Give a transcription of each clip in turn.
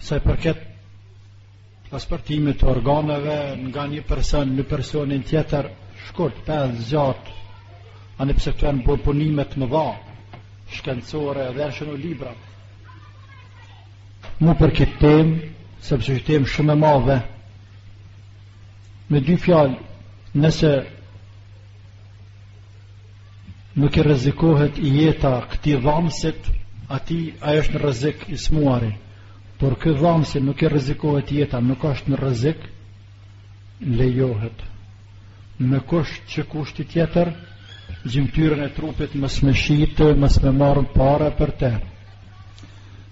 Sa i përket transportimit të organeve nga një person në personin tjetër, shkurt, pa zgjat, ani pse për këto janë bërë punime të mëdha shkencore dhe janë shkru libra. Mu për këtë temë, sepse është temë shumë e madhe. Me dy fjalë, nëse Nuk i rrezikohet jeta këtij dhanësit, atij ai është në rrezik i smuari. Por ky dhanësi nuk i rrezikohet jeta, nuk është në rrezik, lejohet. Me kusht që kushti tjetër, gjimtyrën e trupit mos me shit, mos me marr pare për te.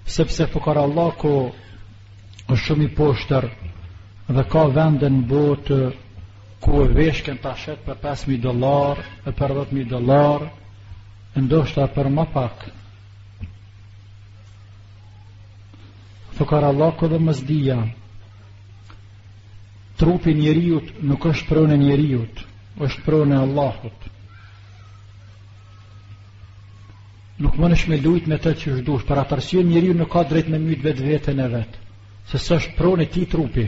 Sepse fukarallëku është shumë i poshtër dhe ka vende në botë ku veshkën ta shet për 5.000 dolar e për 10.000 dolar ndoshta për më pak fukarallëku dhe mosdija trupi i njeriut nuk është pronë e njeriut është pronë e Allahut nuk munësh me lujt me të qysh dush për atë arsye njeriu nuk ka drejt me myt vetë veten e vet se s'është pronë e tij trupi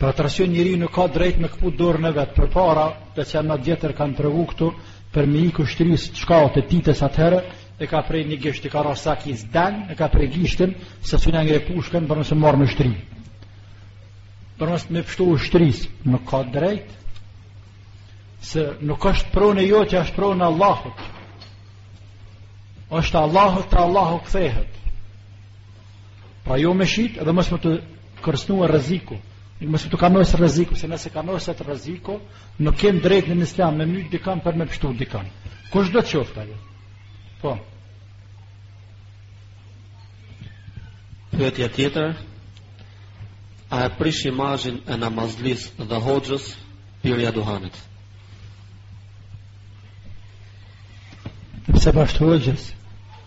Për atë arsye njeriu nuk ka drejt me këput dorën e vet për para edhe qëllim tjetër kanë provu këtu për me ik ushtrisë diçka të Titës atëherë e ka pre një gisht i ka ra sakicë dhe e ka pre gishtin se s'mun e ngre pushkën për mos me marr në ushtri për me i pshtu ushtrisë nuk ka drejt se nuk është pronë e jotja është pronë e Allahut është e Allahut te Allahu këthehet Pra jo me shit dhe mos me t'u kërcënua rreziku. Mos me t'u kanos rreziku, se nëse kanoset rreziku, nuk kem drejt në Islam me myt dikan për me pshtu dikan. Kushdo të qoftë ajo? Po. Pyetja tjetër, a e prish imazhin e namazlisë dhe hoxhës pirja duhanit? Pse bashkë hoxhës?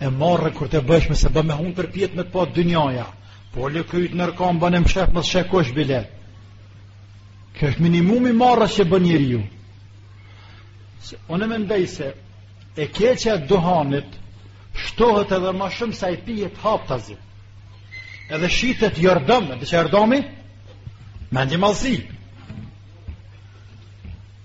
E marren kur ta bojsh mos e bo me hunë përpjetë me të pa dynjaja, po lë krytë nër kambë bane mshef mos të shef kush bile. Kjo është minimumi i marres që bën njeriu. Se, unë mendoj se e keqja e duhanit shtohet edhe ma shumë sa pihet haptazi. Edhe shitet jordëm, edhe që jordëmi, me një malësi.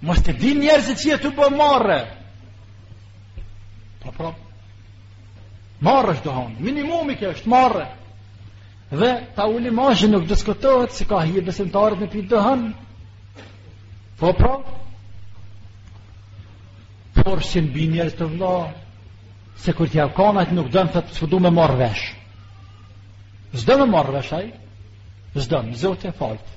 Mos të din njerëzit që je tu bë marre. Po pra. Marre është duhani. Minimumi kjo është marre. Dhe ta ul imazhin nuk diskutohet s'i ka hije besimtarit me pi duhan. Po pra. Por si në bi njerëz të vlla, se kur t'ja kanajt nuk don të të du me marrë vesh. S'do me marrë vesh ai, s'do me, Zoti e faltë.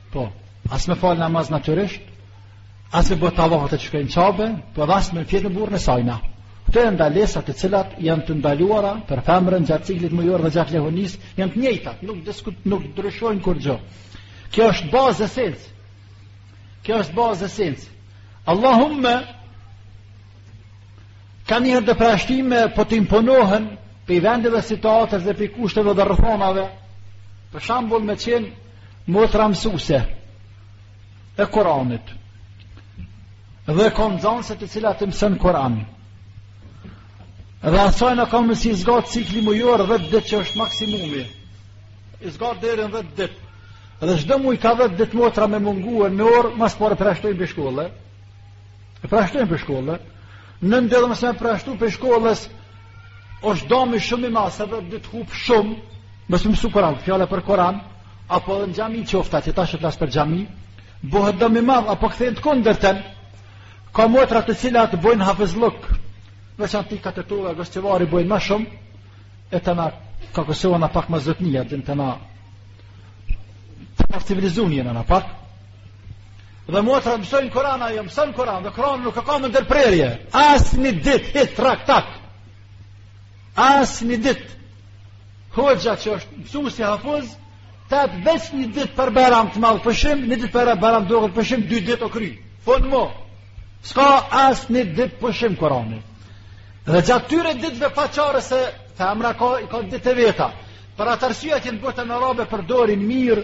Po, as me fal namaz natyrisht, as me bë tavaf ata që shkojnë Qabe, po dhe as me fjetë me burrin e saj. Këto janë ndalesat e cilat janë të ndaluara për femrën gjatë ciklit mujor dhe gjatë lehonisë, janë të njëjta, nuk diskut, nuk ndryshojnë kurrë. Kjo është bazë, esencë. Kjo është bazë, esencë. Allahumma ka një përjashtime po të imponohen prej vendeve, situatës dhe prej kushteve dhe rrethanave, për shembull me qenë Motra mësuse e Kuranit dhe ka nxanëse të cilat i mëson Kuran dhe asaj në kam mësi zgat cikli mujor dhjetë ditë që është maksimumi i zgat deri në dhjetë ditë dhe çdo muj ka dhjetë ditë motra me mungue në orë mas pari e përjashtojnë prej shkolle e përjashtojnë prej shkolle në edhe mos me e përjashtu prej shkollës është dami shumë i madh se dhjetë ditë hup shumë me mësu Kuran, fjala për Kuran apo edhe në xhami qoftë, që tash flas për xhami bëhet dam i madh apo ktheje në të kundërtën ka motra të cilat bëjnë hafëzllëk veç andej ka Tetova, Gostivari bëjnë ma shumë e te na ka Kosova pak më zotnija te na, të civilizun jena pak Dhe motra mëson Kur'an ajo, mëson Kur'an, dhe Kur'an nuk e ka më ndërprerje. Asnjë ditë hiç trak tak. Asnjë ditë. Hoxha që është mësuesi hafëz, ta jep veç një ditë për Bajram të madh pushim, një ditë për Bajram të vogël pushim, dy ditë u kry. Fund mo. S'ka asnjë ditë pushim Kur'ani. Dhe gjatë tyre ditëve pa çare se femra ka ka ditët e veta. Për atë arsye që në botën arabe përdorin mirë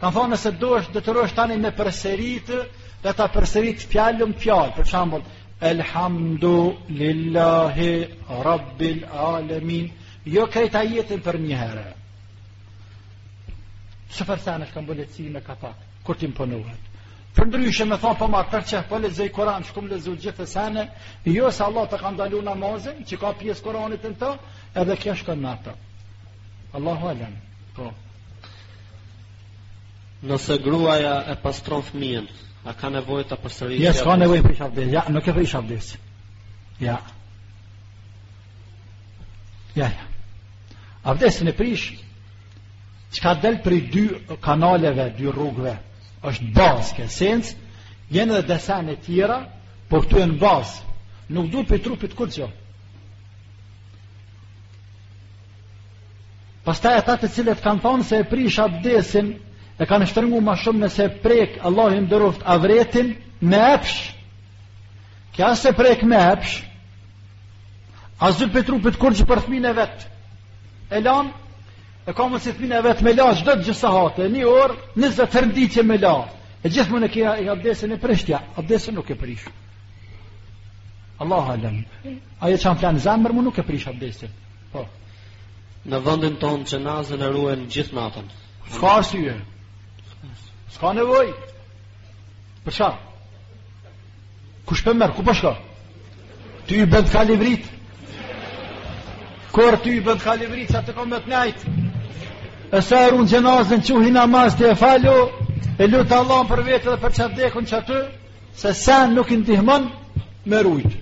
Kanë thonë nëse do është detyrojsh tani me përsërit dhe ta përsërit fjalën fjalë, për shembull, Elhamdu lillahi rabbil alamin. Jo krejt ajetin për një herë. Çfarë thanë kanë bërë lehtësime ka pak kur t'i imponohet. Përndryshe me thonë po marr për qejf, po lexoj Kuran, shkoj me lexu gjithë ato sene, jo se Allahu ta ka ndalu namazin, që ka pjesë Kuranit në të, edhe kjo shkon në atë. Allahu alem. Po. Nëse gruaja e pastron fëmijën, a ka nevojë ta përsërisë? Ja, s'ka nevojë prish abdes. Ja, nuk e prish abdes. Ja. Ja, ja. Abdesin e prish, çka del prej dy kanaleve, dy rrugve, është bazë, ke sens, janë edhe do sene tjera, por të e në bazë, nuk du prej trupit kur që, Pastaj ata të cilët kanë thonë se e prish abdesin, e kanë shtrëngu ma shumë nëse prek Allahu ju nderoftë avretin me epsh. Kjo s'e prek me epsh, a zërë për trupit kur që për thminë e vet. E lan, e ka mësi thminë e vet me la, gjdo të gjithë hate, një orë, njëzë të rëndi që me la. E gjithë më në kja e abdesin e prishtja, abdesin nuk e prish. Allah alem, aje që m'flen zemra, më nuk e prish abdesin. Po. Në vendin tonë xhenazën e ruajnë gjithë natën. S'ka arsye. S'ka nevojë. Për çfarë? Kush pe merr? Ku po shkon? Ti i bën kalibrit. Kur ti i bën kalibrit, qaty kom me nejt. E s'e run xhenazën çu, hi namaz ti e falu, e lute Allahun për veti dhe për qat dekun qaty, se sa nuk i ndihmon me rujt.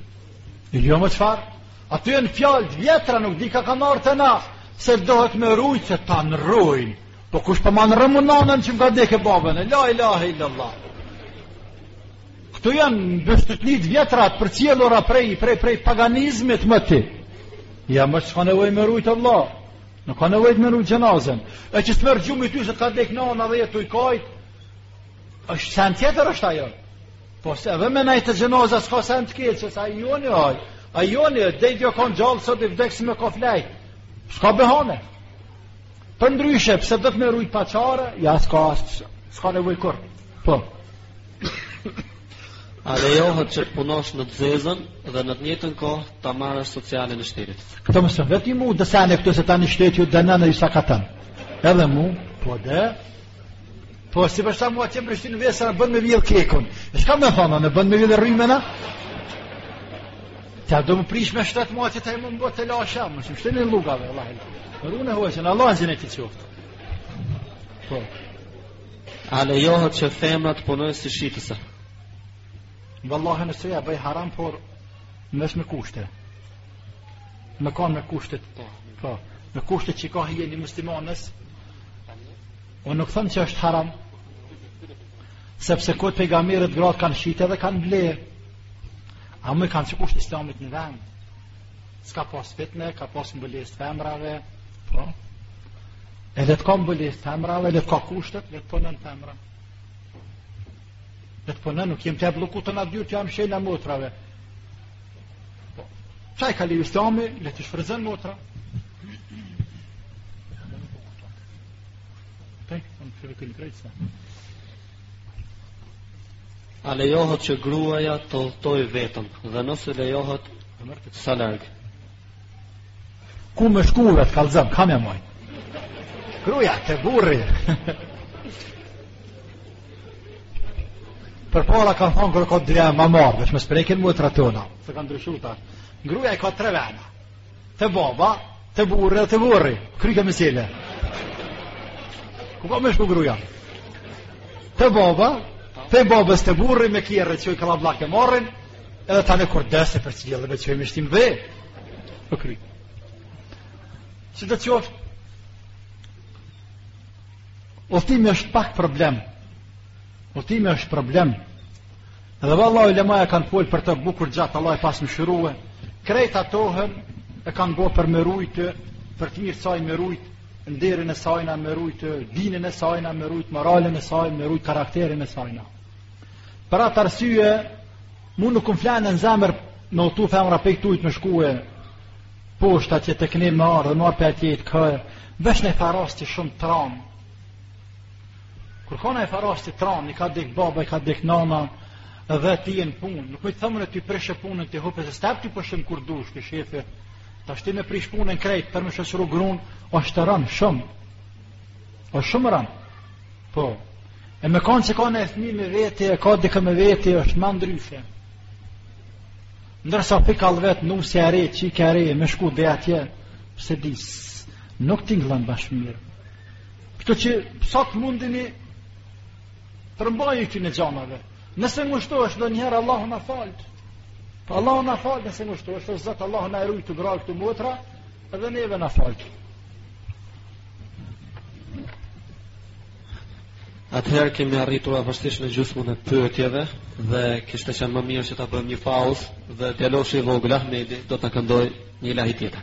Jo me çfarë? Aty janë fjalët e vjetra, nuk di kah i kanë marrë ata, se dohet me rujtë se ta rujnë. Po kush po ma rrëmen nanën që m'ka dekë, babën, e la ilahe illallah. Këtu janë bestytni t'vjetra të përcjellura prej, prej, prej paganizmit më ti. Ja më s'ka nevoj me rujtë vallah, nuk ka nevoj me rujtë xhenazën. E që s'të merr gjumi ty se t'ka dekë nana dhe je tuj kajt, është sen tjetër është ajo. Po se edhe me nejt te xhenazja s'ka sen të keq, se sa i joni oj, a joni e dje u konë gjallë sot i vdekë si me kon flejt, s'ka behane. Përndryshe, pse duhet me rujtë pa çare, ja s'ka, s'ka nevoj kurrë. Po. A lejohet që të punosh në të zezën dhe në të njëjtën kohë ta marrësh socialen e shtetit. Këto mos e vetni mu, dësane këto se ta një shtetit ju dëna në isa katën. Edhe mu, po dhe, Po si për shtat muaj që m'shtin vesvese a bën me vjedh kërkun. E çka më thonë, a bën me vjedh rrymën a? Ta do më prish me shtat muaj që ta më bot të lasha, më shumë shtin në luga me Allah. Run e hoqën, Allah në zinë të qoftë. Po. A lejohet që femra të punojë si shitëse? Vallahi nuk ja bëj haram, por veç me kushte. Me kanë me kushtet. Po. po. Me kushtet që ka hije një muslimanes, o nuk thom që është haram, sepse kohë të pejgamberit gratë kanë shit edhe kanë ble, ama kanë qenë kushtet e islamit në vend, s'ka pas fitne, ka pas mbulesë të femrave, po, e le të ka mbulesë të femrave, e le të ka kushtet, e le të punon femra. Le të punon, nuk jem tu e blloku, tanë dyert tu ja mshelë motrave, Po, qa i ka leju islami, le të shfrytëzon motra. A lejohet që gruaja të udhëtojë vetëm dhe nëse lejohet sa larg? Ku me shkuve të kalëzëm, kam e mojë? Gruja, te burri. Përpara kanë thonë kërë këtë dhja ma marrë, vesh me sprejken mu e të ratona. Se kanë ndryshu tash. Gruja i ka tre vena. Te baba, te burri dhe te vorri. U kry kjo mesele. Ku ka me shku gruja? Te baba, pej babës te burri me kerr që i kala blak e marrin, edhe ta në kur des e përcjellin dhe me që i me shti në dhe. U kry. Që të qoftë, Udhëtimi është pak problem. Udhëtimi është problem. Dhe valla ulemaja kanë folë për të bukur gjatë Allahu i pastë mëshirue. Krejt ato hen e kanë bo për me rujtë, për të mirë të saj, me rujtë nderin e sajna, me rujtë dinin e sajna, me rujtë moralin e sajna, me rujtë karakterin e sajna. Për atë arsye, mu nuk më flen në zemër me udhtu femra pej ktujt me shkue Poshta që të këni marë dhe marë për atje i të kërë, veç naj far rasti shumë të ranë. Kur ka naj far rasti të ranë, i ka dek baba, i ka dek nana, dhe ti je në punë, nuk me të thëmën e ti prishe punën të hupe, se s'të jep ty pushim kur dush, ky shefi, të shti me prish punën krejt, për me shoqru grunë, o është të ranë, shumë, o shumë ranë, po, e me kanë që ka naj thmi me veti, e ka dikë me veti, është ma ndryshe, Ndërsa pikall vet nusja e re, çika e re me shku deri atje, se disi nuk tingëllon bash mirë. Kështu që sa të mundeni përmbaju këtyne gjanave. Nëse ngushtohesh ndonjëherë Allahu na faltë. Po Allahu na faltë nëse ngushtohesh, Zot Allahu na rujt të grajë këtu motra. Edhe neve na faltë. Atëherë kemi arritur afërsisht në gjusmën e pyetjeve dhe kishte qenë më mirë që ta bëjmë një pauzë dhe djaloshi i vogël Ahmedi do ta këndojë një ilahi tjetër.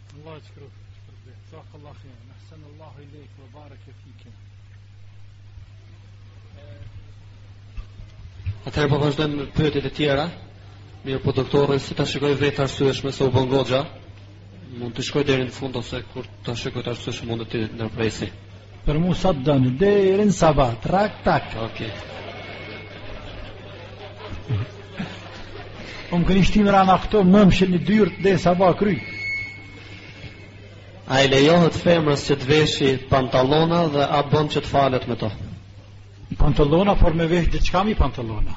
Allah të shkru Shkru Xhezak Allah khejr Ahsen Allah ilejk ve bareke fike Atëherë po vazhdojmë me pyetjet e tjera. Mirë, po doktori si ta shikojë vetë arsyeshme se u bënë goxha? Mund të shkojë deri në fund ose kur ta shikojë të arsyeshme mund të ndërpresi. Për mua sa të doni, deri në sabah, rak tak. Okej. Okay. Unë më keni shti mrena këtu më mshelni dyrtë derisa ta kry. A i lejohet femrës që të veshi pantalona dhe a bën që të falet me to? Pantalona, por me vesh diçka mi pantalona.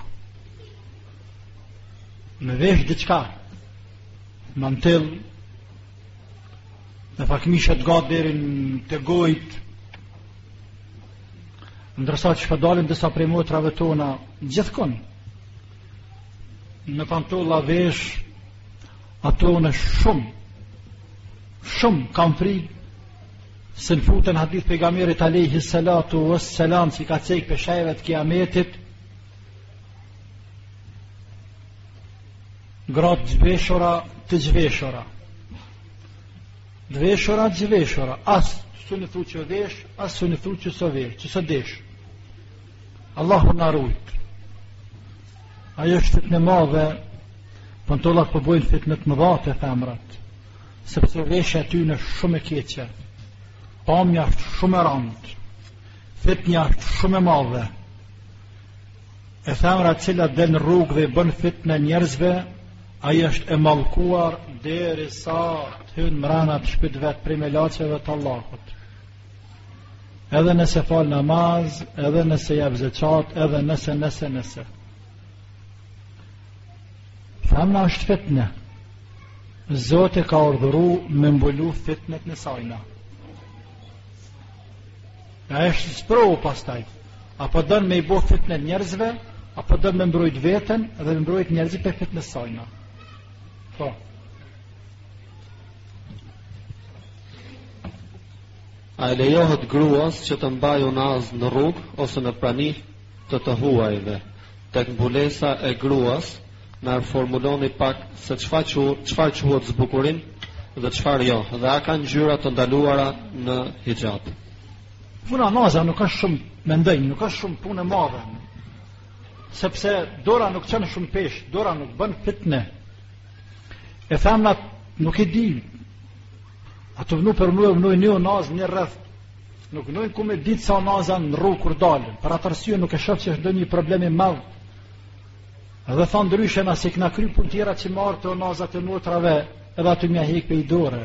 Me vesh diçka, mantel, në pak kmishë të gatë deri te gujtë, ndërsa që po dalin disa prej motrave tona, gjithkon, me pantolla veç ato unë shumë shumë kam frikë se futen në hadith Pejgamerit alejhi salatu ves selam qi i ka cek prej shenjave të kiametit gratë të veshura të zhveshura të veshura të zhveshura as s'un i thu që u vesh as s'un i thu që s'u vesh që u zdesh Allahu na rujt. Ajo është fitne e madhe, pantollat po bëjnë fitne të mëdha te femrat, sepse veshja e tyne është shumë e keqe. Pamja është shumë e randë. Fitnja është shumë e madhe. E femra të cilat del në rrugë dhe bën fitne njerëzve, ajo është e mallkuar derisa të hynë mrena te shpi e vet prej melaqeve të Allahut. Edhe nëse fal namaz, edhe nëse jap zeqat, edhe nëse, nëse, nëse. Femna është fitne. Zoti e ka urdhëru me mbulu fitnen e sajna. Ajo është sprovu pastaj. A po don me i bo fitne njerëzve, a po don me mbrojt veten dhe me mbrojt njerëzit prej fitnes sajna. Po. A i lejohet gruas që të mbajë unazë në rrugë ose në prani të të huajve? Tek mbulesa e gruas, na formuloni pak se çfarë qu, çfarë quhet zbukurim dhe çfarë jo, dhe a ka ngjyra të ndaluara në hixhab. Puna e unazës nuk është shumë, mendojmë, nuk është shumë punë e madhe, sepse dora nuk çon shumë peshë, dora nuk bën fitne, E te femnat nuk e di. Ato vnojnë, por e vnojnë një unazë një rreth. Nuk vnojnë ku me ditë sa unaza në rrugë kur dalën. Për atë arsye nuk e shoh që është ndonjë problem i madh. Edhe thon ndryshe na s'i kena kry punët tjera që m'ardhë te unazat e motrave, edhe aty m'ja hek pej dore.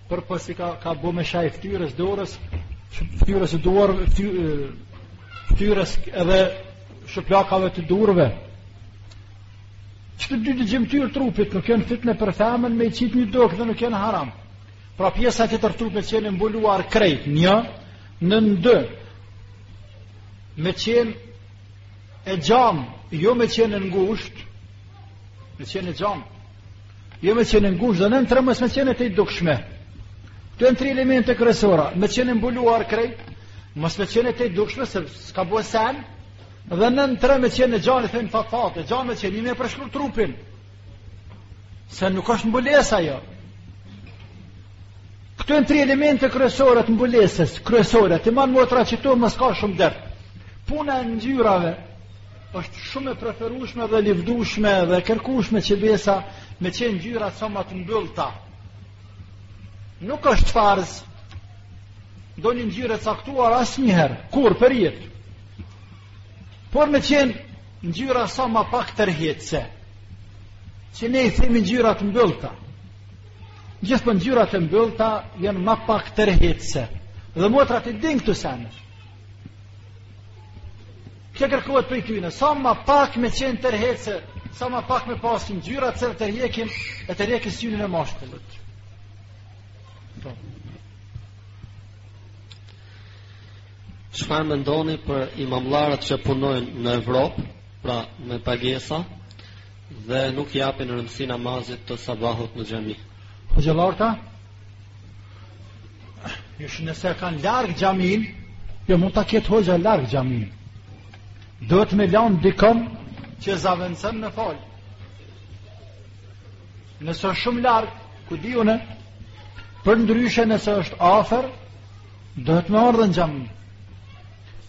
Por pasi ka ka bo me shaj fytyrës dorës, fytyrës e duar, fytyrës edhe shuplakave të durve. Qëto dy gjymtyrë të trupit, nuk janë fitnë për femnën me i qit me u dok dhe nuk janë haram. Pra pjesa tjetër e trupit me qenë e mbuluar krejt, një, nën dy, me qenë e gjanë, jo me qenë e ngushtë, me qenë e gjanë, Jo me qenë e ngushtë dhe nën tre, mos me qenë e tejdukshme. Këto janë tri elemente kryesore. Me qenë e mbuluar krejt, mos me qenë e tejdukshme se s'ka bo sen, dhe nën tre me qenë e gjanë, e thënë fadfad, e gjanë me qenë, jo me përshkru trupin. Se nuk është mbulesa ajo. Këto janë tri elemente kryesore të mbulesës, kryesore. T'i man motra qëto, ma s'ka shumë dert. Puna e ngjyrave, Është shumë e preferueshme dhe e lëvdushme dhe e kërkueshme që veshja me qenë ngjyra sa më të mbyllta. Nuk është farz ndonjë ngjyrë e caktuar asnjëherë, kurrë për jetë. Por me qenë ngjyra sa më pak tërheqëse. Që ne i themi ngjyra të mbyllta. Gjithmonë ngjyrat e mbyllta janë më pak tërheqëse. Dhe motrat i din këto sene. Kjo kërkohet prej tyne, sa ma pak me qenë tërheqëse, sa ma pak me pas ngjyra, që e tërhjekin, e tërhjekin synin e mashkullit. Po. Çka mendoni për imamlarët që punojnë në Evropë, pra me pagesa, dhe nuk japin rëndësi namazit të sabahut në xhami? Hoxhallarët a? Është nëse e kanë larg xhaminë, jo mund ta ketë hoxha larg xhaminë. Duhet me lanë dikon që e zavendëson me falë. Nëse është shumë larg, ku di une, përndryshe nëse është afër, duhet me ardhë në xhami.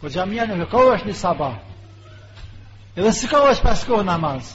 Po xhamia nuk e ka veç një sabah. Edhe s'i ka veç pesë kohë namaz.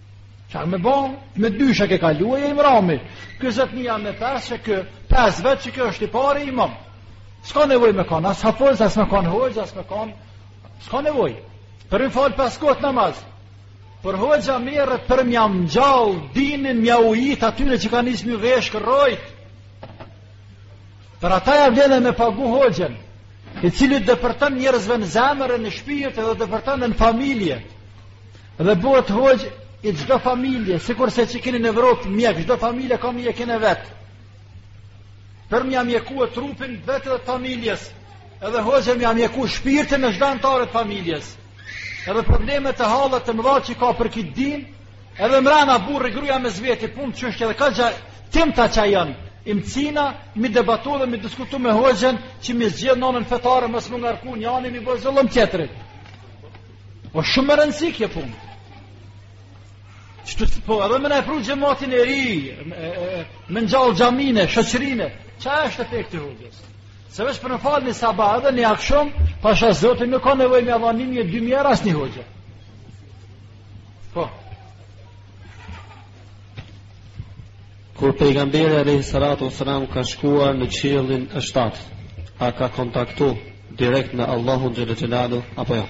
Ça me bo, me dyshe ke kalu e imami. Ki sot në xhami pesë, që kë, pesë vetë që kë është i pari imam. S'ka nevojë me kanë, as hafëz, as me kanë hoxhë, as me kanë, s'ka nevojë. Për me falë pesë kohë namaz. Por hoxha merret për mja ngjallë dinin, mja ujit atyre që kanë nis m'ju vyshkë rojtë. Për ata ja vlen me pagu hoxhën, i cili depërton njerëzve në zemër, në shpijat edhe depërton në familje. Dhe bëhet hoxhë i çdo familje, sikurse që keni në Evropë mjek, çdo familje ka mjekun e vet. Për m'ia mjekue trupin e vet dhe familjes, edhe hoxhë m'ia mjeku shpirtin e çdo anëtari të familjes. Edhe problemet e hallet e mëdha që ka për kit din, edhe mrena burrë e gruja mes veti punë çështje edhe ka gja intime, ta ça janë. Imcina me i debatu dhe me i diskutu me hoxhën që me i zgjidh n'anën fetare mos me ngarku një anë me i ba zullum tjetrit. O shumë me rëndësi kjo punë. Shto po, edhe me na e pru xhamatin e ri, me ngjall xhaminë, shoqërinë. Ça është efekti i hoxhës? Se veç për me falë një sabah edhe një aksham, pasha zotin nuk ka nevoj me i dhanë një mi dy mi asnjë hoxhe. Po. Kur Pejgamberi alejhi salatu ve selam ka shkuar në qiellin e shtatë, a ka kontaktu direkt me Allahun xhel-le xhelaluhu apo jo?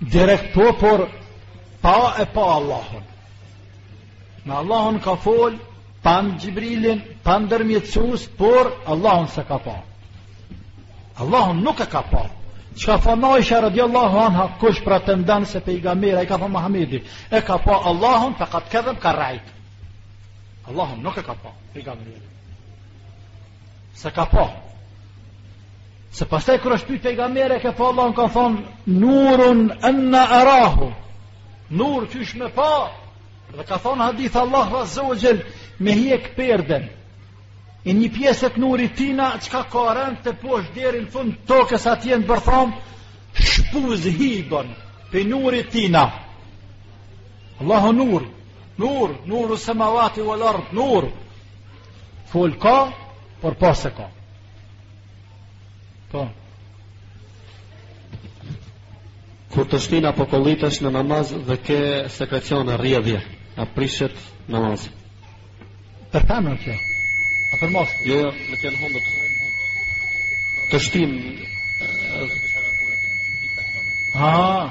Direkt po, por pa e pa Allahun. Me Allahun ka fol pa Xhibrilin, pa ndërmjetësues, por Allahun s'e ka pa. Allahun nuk e ka pa. Çka ka thanë Aisha radhiyallahu anha, kush pretendon se pejgamberi ai ka thanë Muhamedi, e ka pa Allahun, fekad kedheb, ka rrejt. Allahun nuk e ka pa pejgamberi s'e ka pa se pastaj kur është pyet pejgamberi a ke pa Allahun ka thon nurun anna arahu nur qysh me pa dhe ka thon hadith Allah azza wa jall me hjek perden e një pjesë të nurit tina çka ka ronë teposhtë deri në fund të tokës atje në bërtham shpuzë hi bon pe nurit tina Allahu nur Nur, nuru semavati vel erd, nur. Fol ka, por pa s'e ka. Po. Kur teshtin apo kollitesh në namaz dhe ke sekrecion e rrjedhje, a prishet namaz? Për ta në kjo? A për mos? Jo, jo, këto në hundët. Teshtin... Ha,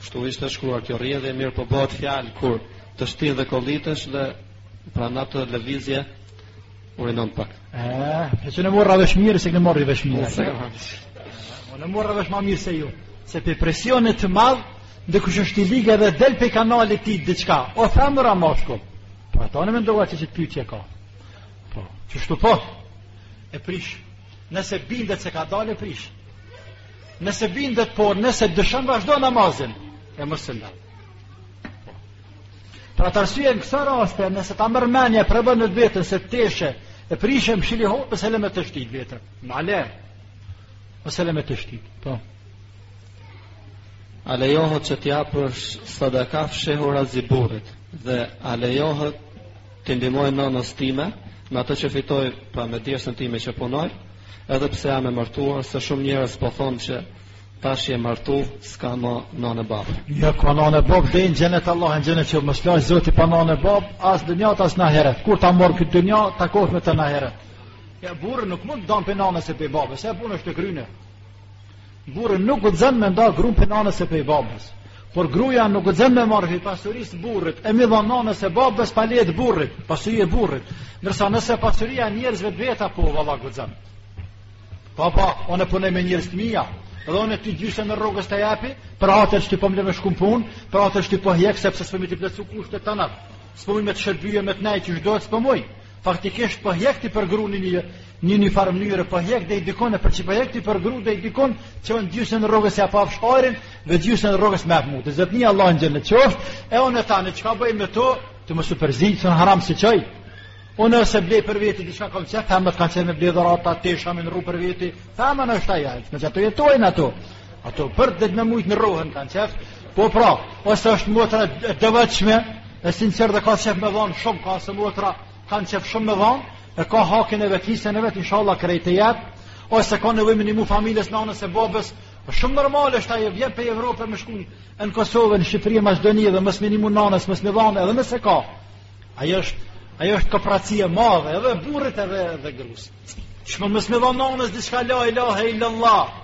Kështu ishte shkruar kjo rrjedhje, mirë po bëhet fjalë kur teshtin dhe kollitesh dhe pra në atë lëvizje urinon pak. Eh, e qe un e mora vesh mirë, s'e keni marrë vesh mirë. S'e keni marrë po, Un e mora vesh ma mirë se ju, se pe presionit të madhë, dhe kush është i ligë edhe del pe kanalit ti diçka, o femra o mashkulli. Për atë un mendova që qit pytje ka. Po, qishtu po, e prish, nëse bindet se ka dalë e prish, Nëse bindet po, nëse dëshon vazhdo namazin e mos e ndal. Pra të arsye në kësi raste, nëse ta merr menja për e bërë në vetën se teshe, e prishem shili ho, pse le me të shti vetën, ma le, pse le me të shti, po. A lejohet që të jap sadaka fshehurazi burrit, dhe a lejohet T'i ndihmoj nënës time me atë që fitoj pra me djersën time që punoj, edhe pse jam e martuar, se shumë njerëz po thonë që tash je martu, s'ka më nënë e babë. Jo, ka nënë e babë, dhe në xhenet Allah, në xhenet që më shti Zoti pa nënë e babë, as n'dynja, as në ahiret. Kur ta marrë këtë dynja, takohet me të në ahiret. Ja, burri nuk mund të danë prej nënës e prej babës, e punë është e kryme. Burri nuk guxon me nda gruan prej nanës e prej babës. Por gruaja nuk guxon me marrë prej pasurisë së burrit, e me i dhanë nanës e babës pa leje të burrit, pasuri e burrit. Ndërsa nëse pasuria e njersëve të veta po vallahi guxon. Po po, unë punoj me njersë të mia, dhe unë ty gjysën e rrogës ta japi, për atë që ti po më le me shku n'punë, për atë që ti po hjek sepse s'po muj t'i plotsu kushtet tona. S'po muj me të shërby, me të nejt qysh duhet s'po Faktikisht po hjek ti për gruan një në njëfarë mënyre po hjek dhe i dikon për çi po hjek ti për gruan dhe i dikon që un gjysën e rrogës ja pa fshkarin dhe gjysën e rrogës me afmut. Zotni Allah në xhenet qoftë e unë tani çka bëj me to ti mos u përzi se n'haram s'i çoj. Unë ose blej për veti diçka kam qef, femna kanë qef me ble dhurata, tesha m'i ru për veti. Femna është ajo, me çato jetojnë ato. Ato për ditë me mujtë ndrrohen kanë qef, po pra, ose është motra e devotshme, e sinqertë dhe ka qef me dhonë shumë, ka kësi motra kanë qef shumë me dhonë, e ka hakin e vet, hisen e vet, insha Allah krejt e jetë, ose ka nevojë me i ndihmu familjes, nanës e babës, shumë normale është ajo vjen prej Evropës me shku në Kosovë, në Shqipëri, në Maqedoni dhe mos me i ndihmu nanës, mos me dhanë edhe nëse ka. Ajo është ajo është kopraci e madhe edhe burrit edhe edhe grus. Qysh mos me dhanë nanës diçka la ilaha illallah.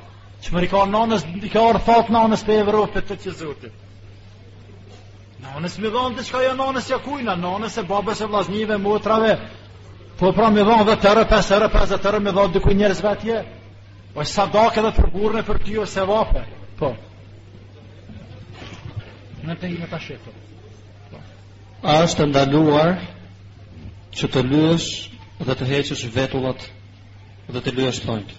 Çmëri ka nanës, i ka ardh fat nanës prej Evrope për të çu Zoti. Nanës me dhanë diçka jo nanës jo kujna, nanës e babës e vllaznive, motrave. Po pra me dhanë dhetë euro, pesë euro, pesëdhetë euro, me dhanë dikuj njerëzve tjerë. O po sadaka edhe për burrin e për ty osht sevape. Po. Në të i në të shetë. Po. A është e ndaluar që të lyësh dhe të heqësh vetullat dhe të lyësh thonjtë?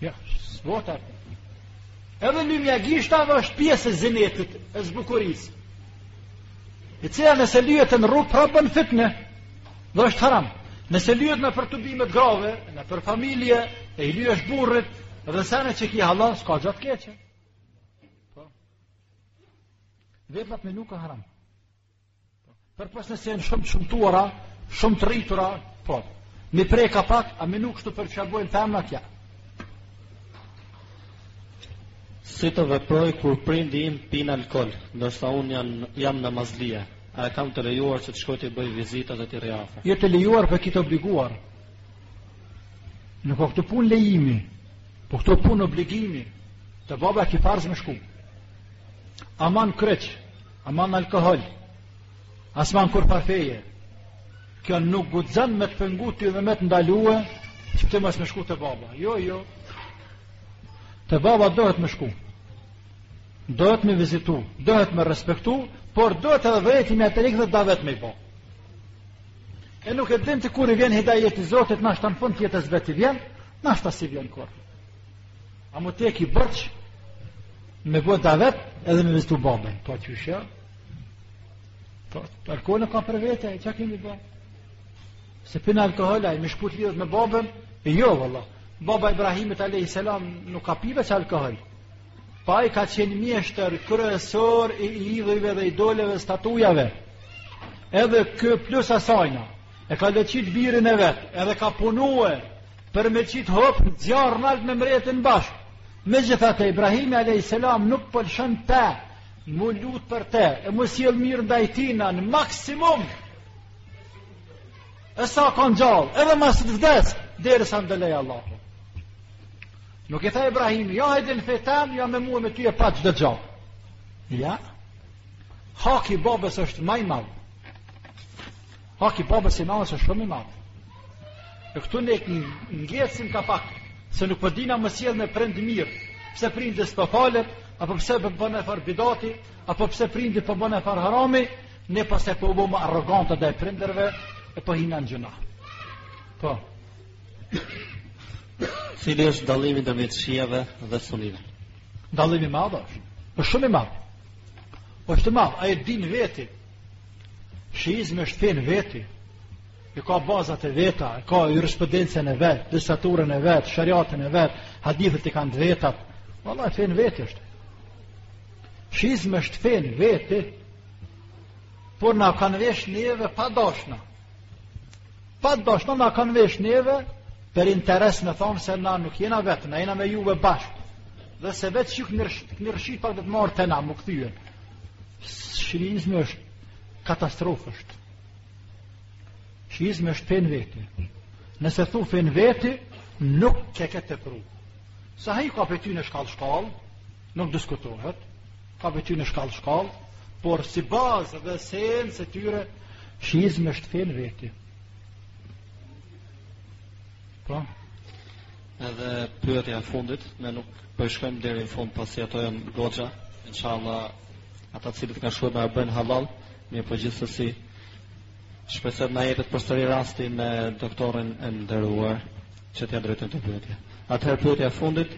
Ja, zbotar. Edhe lymja e gishtave është pjesë e zinetit, e zbukurisë. E cila nëse lyhet në rrugë pra bën fitne, dhe është haram. Nëse lyhet nëpër tubime të grave, nëpër familje, e i lyhesh burrit, dhe sene që i ki hallall, s'ka gja të keqe. Po. Vetëm me nuk ka haram. Përpos nëse janë shumë të shëmtuara, shumë të rritura, po, m'i pre ka pak, a mi nuk shtu për që bojnë femna kja. Si të veproj kur prindi im pin alkohol, ndërsa unë jam, jam namazlije, a e kam të lejuar që të shkoj t'i bëj vizita e t'i rri afër? Jo të lejuar po e ki të obliguar. Nuk o këtu punë lejimi, po këtu punë obligimi, te baba e ki farz me shku. A man kryq, A man alkohol, a s'man kurrfarë feje, kjo nuk guxon me të pengu ty dhe me të ndalue, që ti mos me shku te baba. Jo, jo, te baba dohet me shku, dohet me vizitu, dohet me respektu, por dohet edhe vërejtje me ia tërhek dhe davet me i bo. E nuk e din ti kur i vjen hidajeti i Zotit, nashta në fund t'jetës vet i vjen, nashta s'i vjen kurrë. Ama ti e ki borxh me bë davet edhe me vizitu babën. Po qyshja. Po alkoolin e ka për vete, çka kemi bë? Se pin alkool ai me shkput lidhjet me babën? E jo valla. Baba i Ibrahimit alayhis salam nuk ka pi veç alkool. Po ai ka qenë mjeshtër kryesor i idhujve dhe idoleve statujave. Edhe ky plus asajna, e ka leçit birin e vet, edhe ka punue, Për me qitë hop në zjarr nalt me mretin bashkë. Megjithatë Ibrahimi a.s. nuk po lshon pe m'u lutë për te, e m'u sjellë mirë ndaj tina në maksimum. E sa kanë gjallë, edhe mas të vdes, derisa e ndaloi Allahu. Nuk i tha Ibrahimi, ja hajde në fe tem, ja me mu e me ty e pa që dhe gjallë. Ja, haki babës është ma i madh. Haki i babës i nanës është shumë i madh. E këtu ne ngecim ka pak se nuk po dina m'u sjell me prind mirë. Pse prindi s'po falet, apo pse po bën e far bidati, apo pse prindi po bën e far harami, ne pastaj po bëhemi arrogantë ndaj prindërve e po hina n'gjynah. Po. Cili është dallimi ndërmjet shiave dhe sunnive? Dallimi i madh është. Është shumë i madh. Është i madh, ai din vetë Shiizmi është fe n'veti, e ka bazat e veta, e ka jurisprudencën e vet, legjislaturën e vet, shariatin e vet, hadithet e kanë të veta. Valla fe n'veti është. Shiizmi është fe n'veti. Por na kanë vesh neve pa dashna. Pa dashtë na kanë vesh neve për interes me thënë se na nuk jena vetë, na jena me juve bashkë. Dhe se vetë që kënë rëshit pak dhe të marë të na më këthyën. Shiizmi është katastrofë është. Shiizmi është fe n'veti. Nëse thu fe n'veti, nuk e ke tepru. Sahi ka prej tyne shkallë shkallë, nuk diskutohet. Ka për ty në shkallë shkallë, por si bazë dhe esencë e tyre, shiizmi është fe në veti. Po? Edhe pyetja e fundit, ne nuk po i shkojmë deri në fund pasi ato janë goxha, inshallah ata të cilët kanë shkruar me na bën hallall, mirë po gjithsesi shpresoj të na jepet përsëri rasti me doktorin e nderuar. që t'ia drejtojmë këto pyetje. Atëherë pyetja e fundit,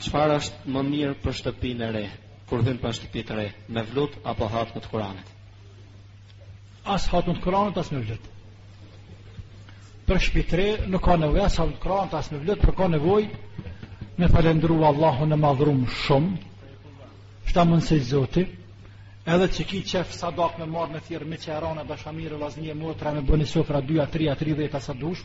çfarë është më mirë për shtëpinë e re? Kur hyn n'shtëpi të re, me vlut apo hatmë të Kuranit? As hatmë të Kuranit as mevlud. Për shtëpi të re nuk ka nevojë as hatmë të Kuranit as mevlud, por ka nevojë me falendru Allahun e madhrum shumë. Që ta mundësoi Zoti, edhe n'ki qef sadaka me marrë me thirë miq e jarana, dashamirë, vllazni e, motra, me ba ni sofra 2, 3, 30, sa dush,